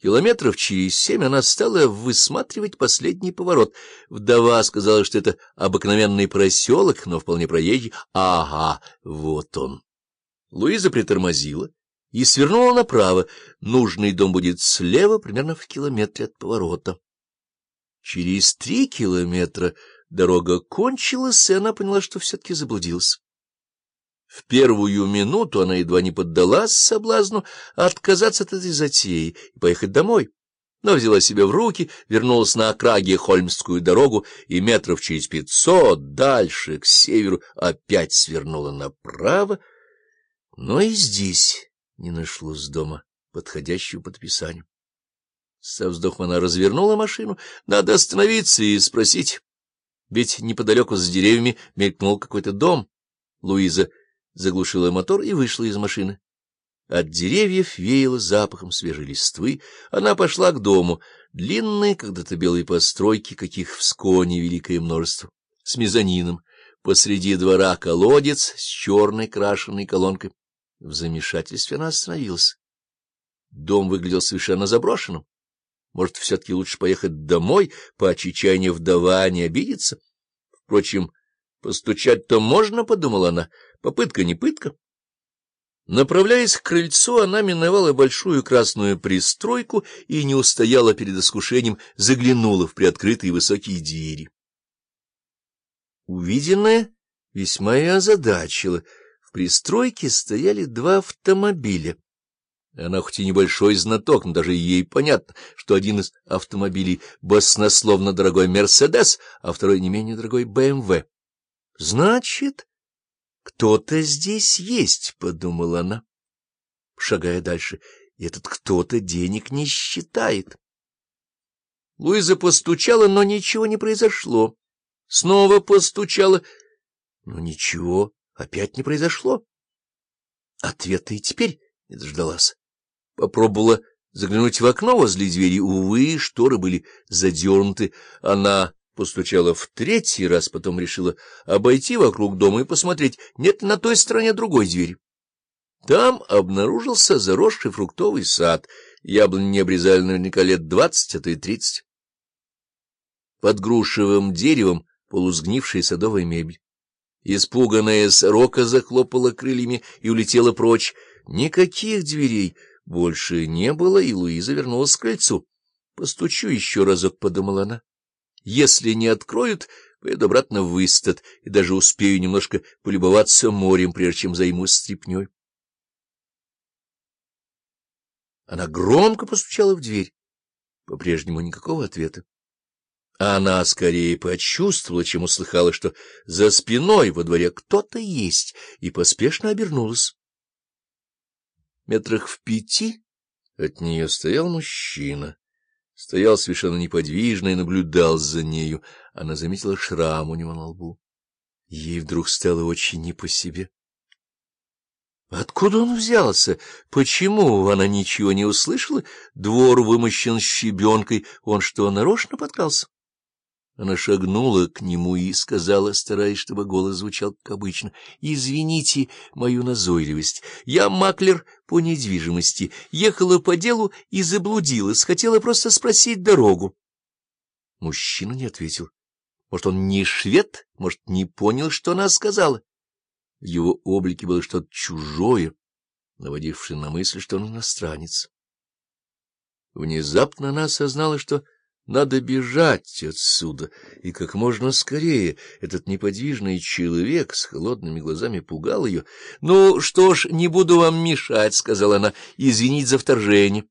Километров через семь она стала высматривать последний поворот. Вдова сказала, что это обыкновенный проселок, но вполне проезжий. Ага, вот он. Луиза притормозила и свернула направо. Нужный дом будет слева, примерно в километре от поворота. Через три километра дорога кончилась, и она поняла, что все-таки заблудилась. В первую минуту она едва не поддалась соблазну отказаться от этой затеи и поехать домой, но взяла себя в руки, вернулась на окраге Хольмскую дорогу и метров через пятьсот дальше, к северу, опять свернула направо, но и здесь не нашлось дома, подходящего подписанию. Со вздохом она развернула машину. Надо остановиться и спросить. Ведь неподалеку за деревьями мелькнул какой-то дом. Луиза заглушила мотор и вышла из машины. От деревьев веяло запахом свежей листвы. Она пошла к дому. Длинные, когда-то белые постройки, каких в Сконе великое множество, с мезонином. Посреди двора колодец с черной крашенной колонкой. В замешательстве она остановилась. Дом выглядел совершенно заброшенным. Может, все-таки лучше поехать домой, по чечайне вдова не обидится? Впрочем, постучать-то можно, — подумала она, — попытка не пытка. Направляясь к крыльцу, она миновала большую красную пристройку и не устояла перед искушением, заглянула в приоткрытые высокие двери. Увиденное весьма и озадачило — в пристройке стояли два автомобиля. Она хоть и небольшой знаток, но даже ей понятно, что один из автомобилей баснословно дорогой «Мерседес», а второй не менее дорогой «БМВ». «Значит, кто-то здесь есть», — подумала она, шагая дальше, — этот кто-то денег не считает. Луиза постучала, но ничего не произошло. Снова постучала, но ничего опять не произошло. Ответа и теперь не дождалась. Попробовала заглянуть в окно возле двери. Увы, шторы были задернуты. Она постучала в третий раз, потом решила обойти вокруг дома и посмотреть, нет ли на той стороне другой двери. Там обнаружился заросший фруктовый сад. Яблони не обрезали наверняка лет двадцать, а то и тридцать. Под грушевым деревом полузгнившая садовая мебель. Испуганная сорока захлопала крыльями и улетела прочь. Никаких дверей больше не было, и Луиза вернулась к крыльцу. «Постучу еще разок», — подумала она. «Если не откроют, поеду обратно в Истат и даже успею немножко полюбоваться морем, прежде чем займусь стряпней». Она громко постучала в дверь. По-прежнему никакого ответа. Она скорее почувствовала, чем услыхала, что за спиной во дворе кто-то есть, и поспешно обернулась. Метрах в пяти от нее стоял мужчина. Стоял совершенно неподвижно и наблюдал за нею. Она заметила шрам у него на лбу. Ей вдруг стало очень не по себе. Откуда он взялся? Почему она ничего не услышала? Двор вымощен щебенкой. Он что, нарочно подкрался? Она шагнула к нему и сказала, стараясь, чтобы голос звучал как обычно, «Извините мою назойливость. Я маклер по недвижимости. Ехала по делу и заблудилась. Хотела просто спросить дорогу». Мужчина не ответил. Может, он не швед, может, не понял, что она сказала. В его облике было что-то чужое, наводившее на мысль, что он иностранец. Внезапно она осознала, что надо бежать отсюда, и как можно скорее. Этот неподвижный человек с холодными глазами пугал ее. — Ну что ж, не буду вам мешать, — сказала она, — извинить за вторжение.